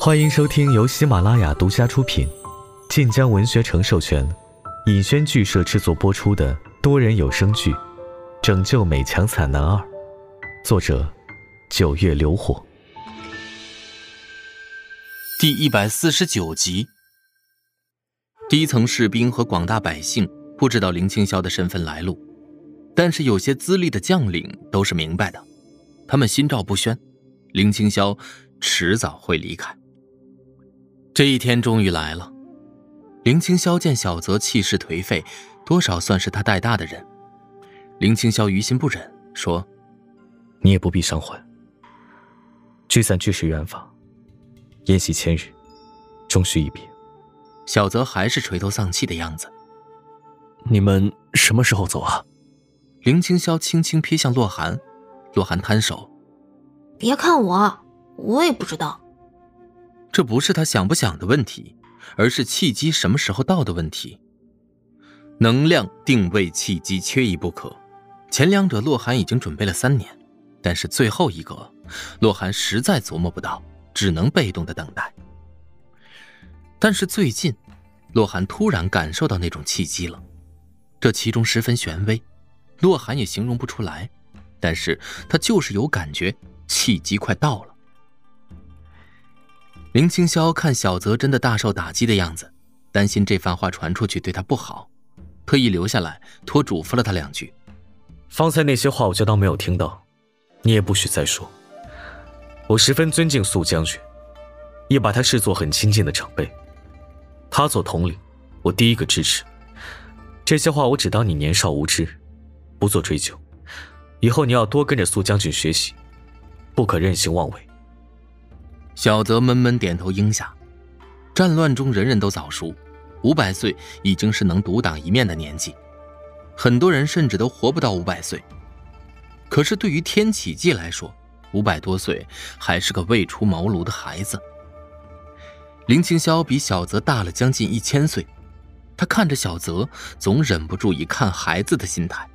欢迎收听由喜马拉雅独家出品、晋江文学城授权、尹轩剧社制作播出的多人有声剧《拯救美强惨男二》，作者：九月流火，第一百四十九集。低层士兵和广大百姓不知道林青霄的身份来路，但是有些资历的将领都是明白的，他们心照不宣，林青霄迟早会离开。这一天终于来了。林青霄见小泽气势颓废，多少算是他带大的人。林青霄于心不忍，说：“你也不必伤怀。聚散俱是缘法，宴席千日，终须一别。”小泽还是垂头丧气的样子。你们什么时候走啊？林青霄轻轻瞥向洛寒，洛寒摊手：“别看我，我也不知道。”这不是他想不想的问题，而是契机什么时候到的问题。能量定位契机缺一不可，前两者洛寒已经准备了三年，但是最后一个，洛寒实在琢磨不到，只能被动的等待。但是最近，洛寒突然感受到那种契机了，这其中十分玄微，洛寒也形容不出来，但是他就是有感觉，契机快到了。林青霄看小泽真的大受打击的样子，担心这番话传出去对他不好，特意留下来托嘱咐了他两句。方才那些话我就当没有听到，你也不许再说。我十分尊敬素将军，也把他视作很亲近的长辈。他做统领，我第一个支持。这些话我只当你年少无知，不做追究。以后你要多跟着苏将军学习，不可任性妄为。小泽闷闷点头应下。战乱中人人都早熟，五百岁已经是能独当一面的年纪，很多人甚至都活不到五百岁。可是对于天启纪来说，五百多岁还是个未出茅庐的孩子。林青霄比小泽大了将近一千岁，他看着小泽，总忍不住以看孩子的心态。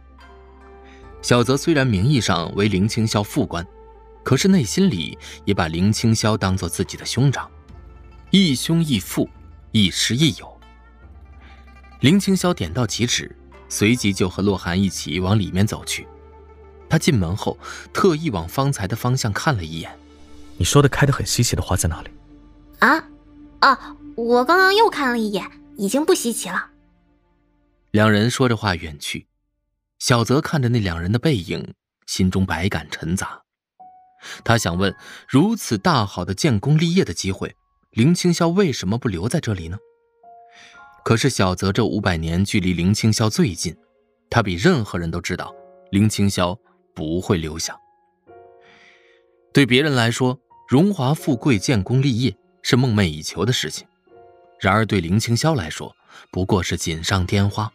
小泽虽然名义上为林青霄副官。可是内心里也把林青霄当做自己的兄长，一兄一父，亦师亦友。林青霄点到即止，随即就和洛寒一起往里面走去。他进门后，特意往方才的方向看了一眼。你说的开得很稀奇的花在哪里？啊，啊！我刚刚又看了一眼，已经不稀奇了。两人说着话远去，小泽看着那两人的背影，心中百感陈杂。他想问：如此大好的建功立业的机会，林青霄为什么不留在这里呢？可是小泽这五百年距离林青霄最近，他比任何人都知道，林青霄不会留下。对别人来说，荣华富贵、建功立业是梦寐以求的事情；然而对林青霄来说，不过是锦上添花。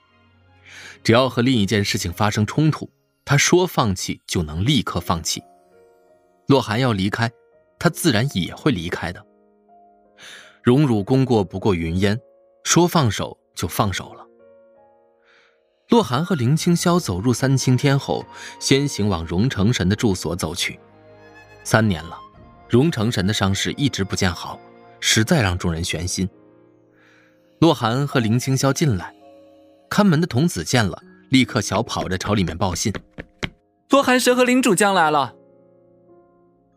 只要和另一件事情发生冲突，他说放弃就能立刻放弃。洛寒要离开，他自然也会离开的。荣辱功过不过云烟，说放手就放手了。洛寒和林青霄走入三清天后，先行往荣成神的住所走去。三年了，荣成神的伤势一直不见好，实在让众人悬心。洛寒和林青霄进来，看门的童子见了，立刻小跑着朝里面报信：“洛寒神和林主将来了。”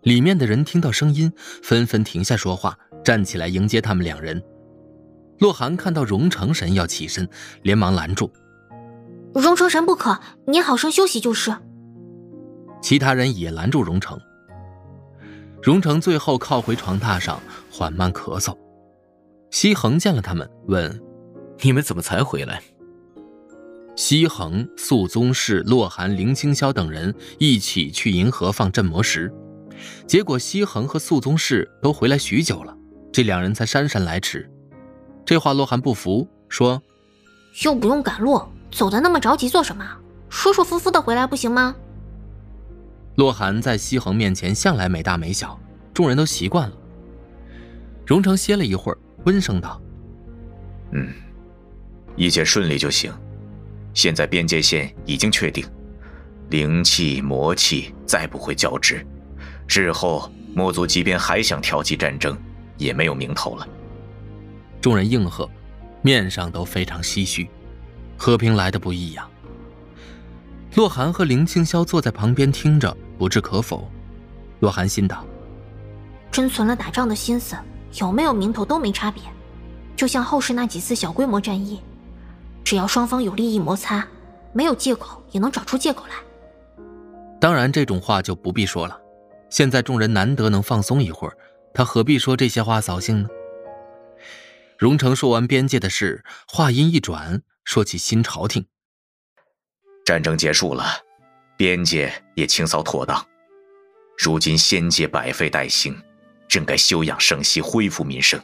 里面的人听到声音，纷纷停下说话，站起来迎接他们两人。洛寒看到荣成神要起身，连忙拦住：“荣成神不可，你好生休息就是。”其他人也拦住荣成。荣成最后靠回床榻上，缓慢咳嗽。西恒见了他们，问：“你们怎么才回来？”西恒、肃宗室、洛寒、林清霄等人一起去银河放镇魔石。结果西恒和肃宗室都回来许久了，这两人才姗姗来迟。这话洛寒不服，说：“又不用赶路，走的那么着急做什么？舒舒服服的回来不行吗？”洛寒在西恒面前向来没大没小，众人都习惯了。荣成歇了一会儿，温声道：“嗯，一切顺利就行。现在边界线已经确定，灵气魔气再不会交织。”之后，魔族即便还想挑起战争，也没有名头了。众人应和，面上都非常唏嘘。和平来的不易呀。洛寒和林清霄坐在旁边听着，不置可否。洛寒心道：真存了打仗的心思，有没有名头都没差别。就像后世那几次小规模战役，只要双方有利益摩擦，没有借口也能找出借口来。当然，这种话就不必说了。现在众人难得能放松一会儿，他何必说这些话扫兴呢？荣成说完边界的事，话音一转，说起新朝廷。战争结束了，边界也清扫妥当，如今仙界百废待兴，正该休养生息，恢复民生。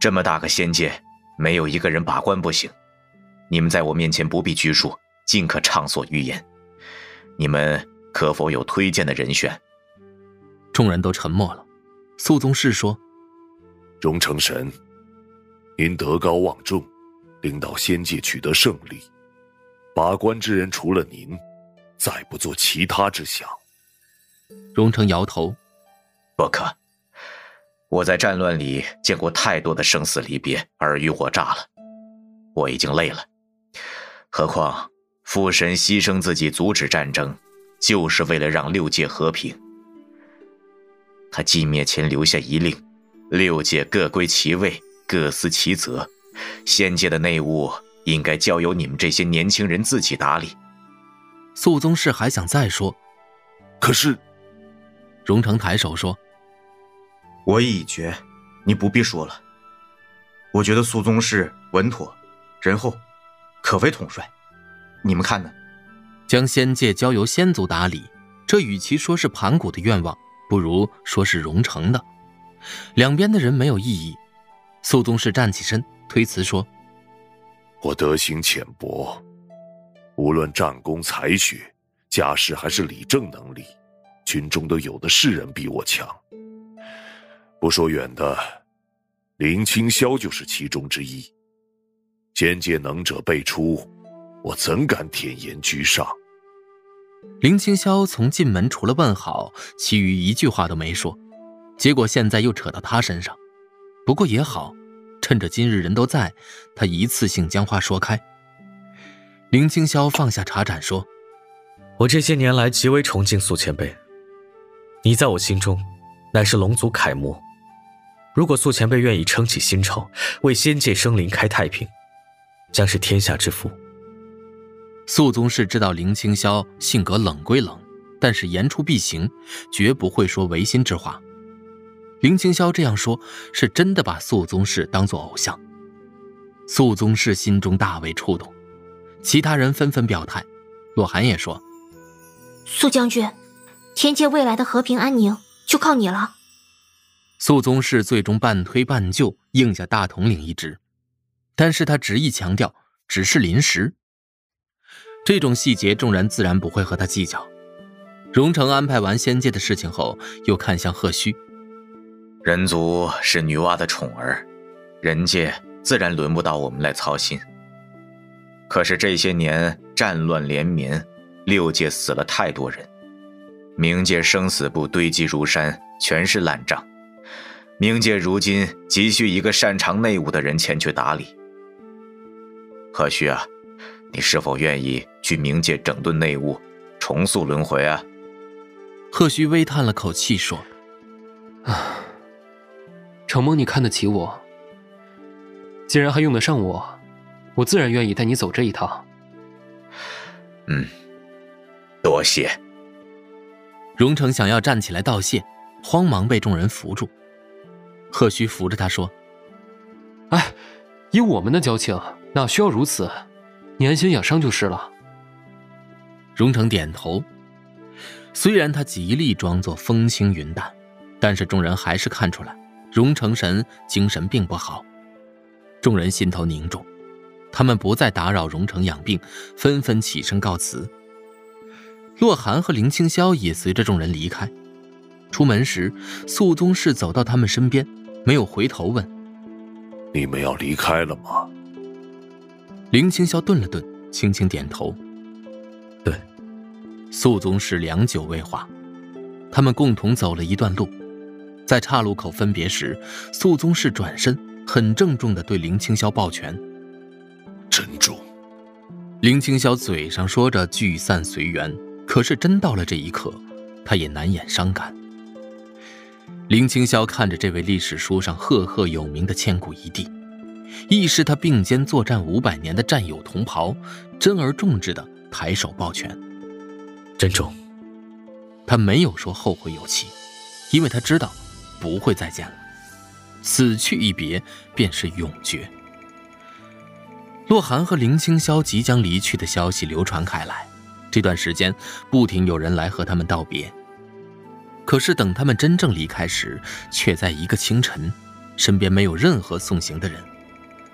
这么大个仙界，没有一个人把关不行。你们在我面前不必拘束，尽可畅所欲言。你们可否有推荐的人选？众人都沉默了。肃宗室说：“荣成神，您德高望重，领导仙界取得胜利，把关之人除了您，再不做其他之想。”荣成摇头：“不可。”我在战乱里见过太多的生死离别、尔虞我诈了，我已经累了。何况父神牺牲自己阻止战争，就是为了让六界和平。他寂灭前留下遗令：六界各归其位，各司其责。仙界的内务应该交由你们这些年轻人自己打理。肃宗室还想再说，可是，荣成抬手说。我意已决，你不必说了。我觉得肃宗室稳妥、仁厚，可为统帅。你们看呢？将仙界交由仙族打理，这与其说是盘古的愿望，不如说是荣成的。两边的人没有异议。苏宗室站起身，推辞说：“我德行浅薄，无论战功才学、家世还是理政能力，军中都有的是人比我强。”不说远的，林清霄就是其中之一。仙界能者辈出，我怎敢舔言居上？林清霄从进门除了问好，其余一句话都没说。结果现在又扯到他身上，不过也好，趁着今日人都在，他一次性将话说开。林清霄放下茶盏说：“我这些年来极为崇敬苏前辈，你在我心中，乃是龙族楷模。”如果素前辈愿意撑起新朝，为仙界生灵开太平，将是天下之福。素宗室知道林清霄性格冷归冷，但是言出必行，绝不会说违心之话。林清霄这样说，是真的把肃宗室当做偶像。肃宗室心中大为触动，其他人纷纷表态。洛寒也说：“肃将军，天界未来的和平安宁就靠你了。”肃宗室最终半推半就应下大统领一职，但是他执意强调只是临时。这种细节，众人自然不会和他计较。荣成安排完仙界的事情后，又看向贺虚。人族是女娲的宠儿，人界自然轮不到我们来操心。可是这些年战乱连绵，六界死了太多人，冥界生死簿堆积如山，全是烂账。冥界如今急需一个擅长内务的人前去打理。何须啊，你是否愿意去冥界整顿内务，重塑轮回啊？贺须微叹了口气说：“啊，承蒙你看得起我，既然还用得上我，我自然愿意带你走这一趟。”嗯，多谢。荣成想要站起来道谢，慌忙被众人扶住。贺须扶着他说：“哎，以我们的交情，哪需要如此？你安心养伤就是了。”荣成点头。虽然他极力装作风轻云淡，但是众人还是看出来，荣成神精神并不好。众人心头凝重，他们不再打扰荣成养病，纷纷起身告辞。洛寒和林清霄也随着众人离开。出门时，肃宗室走到他们身边。没有回头问：“你们要离开了吗？”林清霄顿了顿，轻轻点头：“对。”肃宗室良久未话，他们共同走了一段路，在岔路口分别时，肃宗室转身，很郑重地对林青霄抱拳：“珍重。”林青霄嘴上说着聚散随缘，可是真到了这一刻，他也难掩伤感。林青霄看着这位历史书上赫赫有名的千古一帝，亦是他并肩作战五百年的战友同袍，珍而重之的抬手抱拳：“珍重。”他没有说后会有期，因为他知道不会再见了，死去一别便是永诀。洛寒和林清霄即将离去的消息流传开来，这段时间不停有人来和他们道别。可是等他们真正离开时，却在一个清晨，身边没有任何送行的人，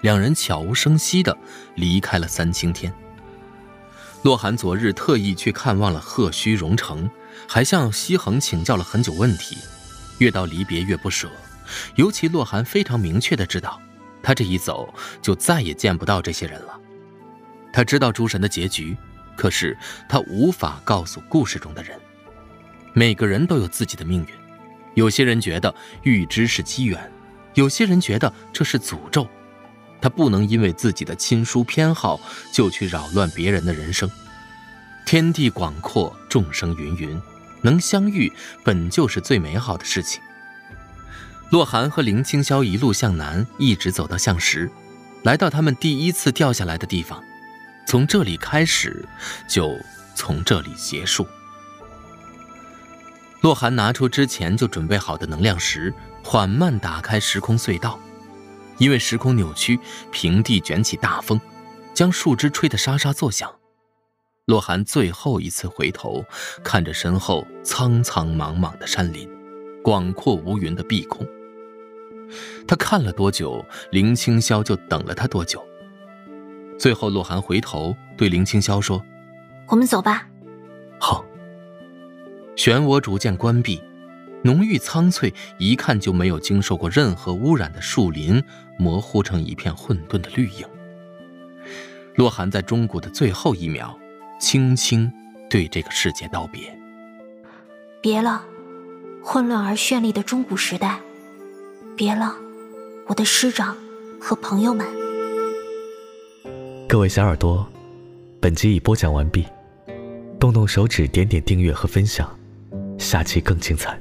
两人悄无声息地离开了三清天。洛寒昨日特意去看望了鹤须荣城。还向西恒请教了很久问题，越到离别越不舍。尤其洛寒非常明确的知道，他这一走就再也见不到这些人了。他知道诸神的结局，可是他无法告诉故事中的人。每个人都有自己的命运，有些人觉得预知是机缘，有些人觉得这是诅咒。他不能因为自己的亲疏偏好就去扰乱别人的人生。天地广阔，众生芸芸，能相遇本就是最美好的事情。洛寒和林清霄一路向南，一直走到向石，来到他们第一次掉下来的地方。从这里开始，就从这里结束。洛寒拿出之前就准备好的能量石，缓慢打开时空隧道。因为时空扭曲，平地卷起大风，将树枝吹得沙沙作响。洛寒最后一次回头，看着身后苍苍茫茫的山林，广阔无云的碧空。他看了多久，林青霄就等了他多久。最后，洛寒回头对林青霄说：“我们走吧。”好。漩涡逐渐关闭，浓郁苍翠、一看就没有经受过任何污染的树林，模糊成一片混沌的绿影。洛寒在钟鼓的最后一秒。轻轻对这个世界道别，别了，混乱而绚丽的中古时代，别了，我的师长和朋友们。各位小耳朵，本集已播讲完毕，动动手指点点订阅和分享，下期更精彩。